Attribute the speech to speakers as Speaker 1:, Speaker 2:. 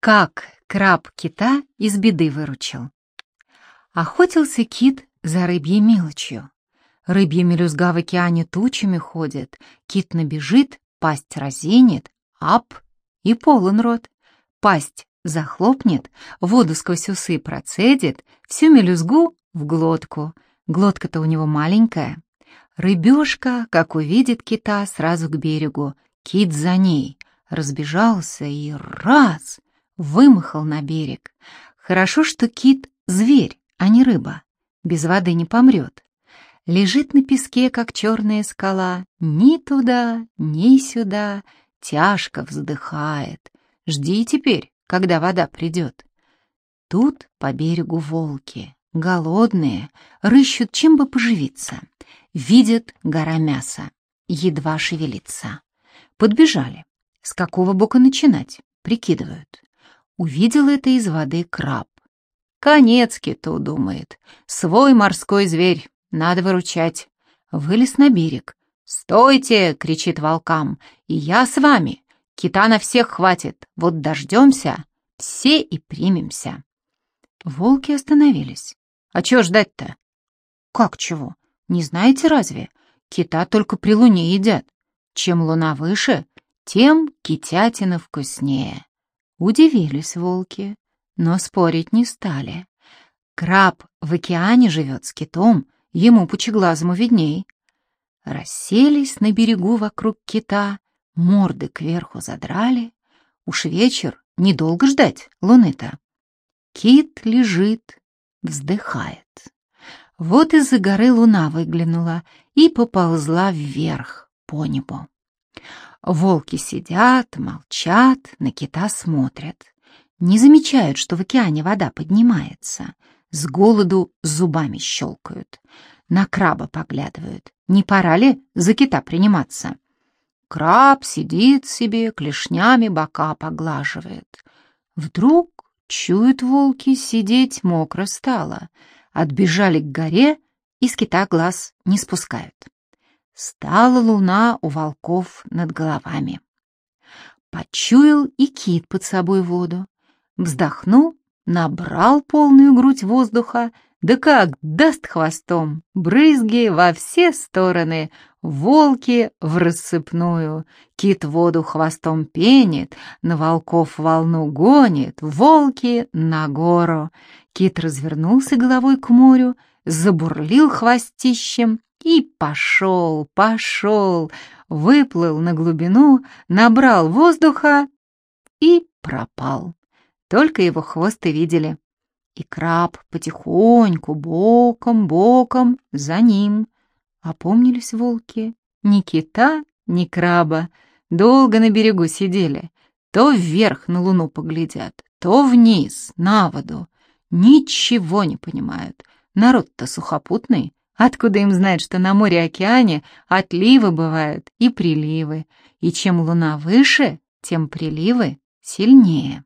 Speaker 1: Как краб кита из беды выручил. Охотился кит за рыбьей мелочью. Рыбья мелюзга в океане тучами ходит, кит набежит, пасть разинет, ап, и полон рот. Пасть захлопнет, воду сквозь усы процедит, всю мелюзгу в глотку. Глотка-то у него маленькая. Рыбешка, как увидит кита, сразу к берегу. Кит за ней. Разбежался и раз — вымахал на берег. Хорошо, что кит — зверь, а не рыба. Без воды не помрет. Лежит на песке, как черная скала, ни туда, ни сюда, тяжко вздыхает. Жди теперь, когда вода придет. Тут по берегу волки, голодные, рыщут, чем бы поживиться. Видят гора мяса, едва шевелится. Подбежали. С какого бока начинать? Прикидывают. Увидел это из воды краб. Конец киту, думает. Свой морской зверь, надо выручать. Вылез на берег. «Стойте!» — кричит волкам. «И я с вами. Кита на всех хватит. Вот дождемся, все и примемся». Волки остановились. «А чего ждать-то?» «Как чего? Не знаете разве? Кита только при луне едят. Чем луна выше, тем китятина вкуснее». Удивились волки, но спорить не стали. Краб в океане живет с китом, ему пучеглазому видней. Расселись на берегу вокруг кита, морды кверху задрали. Уж вечер, недолго ждать луны-то. Кит лежит, вздыхает. Вот из-за горы луна выглянула и поползла вверх по небу. Волки сидят, молчат, на кита смотрят. Не замечают, что в океане вода поднимается. С голоду зубами щелкают. На краба поглядывают. Не пора ли за кита приниматься? Краб сидит себе, клешнями бока поглаживает. Вдруг, чуют волки, сидеть мокро стало. Отбежали к горе и с кита глаз не спускают. Стала луна у волков над головами. Почуял и кит под собой воду. Вздохнул набрал полную грудь воздуха, да как даст хвостом, брызги во все стороны, волки в рассыпную, кит воду хвостом пенит, на волков волну гонит, волки на гору. Кит развернулся головой к морю, забурлил хвостищем и пошел, пошел, выплыл на глубину, набрал воздуха и пропал. Только его хвост и видели. И краб потихоньку, боком, боком, за ним. Опомнились волки. Ни кита, ни краба. Долго на берегу сидели. То вверх на луну поглядят, то вниз, на воду. Ничего не понимают. Народ-то сухопутный. Откуда им знать, что на море-океане отливы бывают и приливы, и чем луна выше, тем приливы сильнее.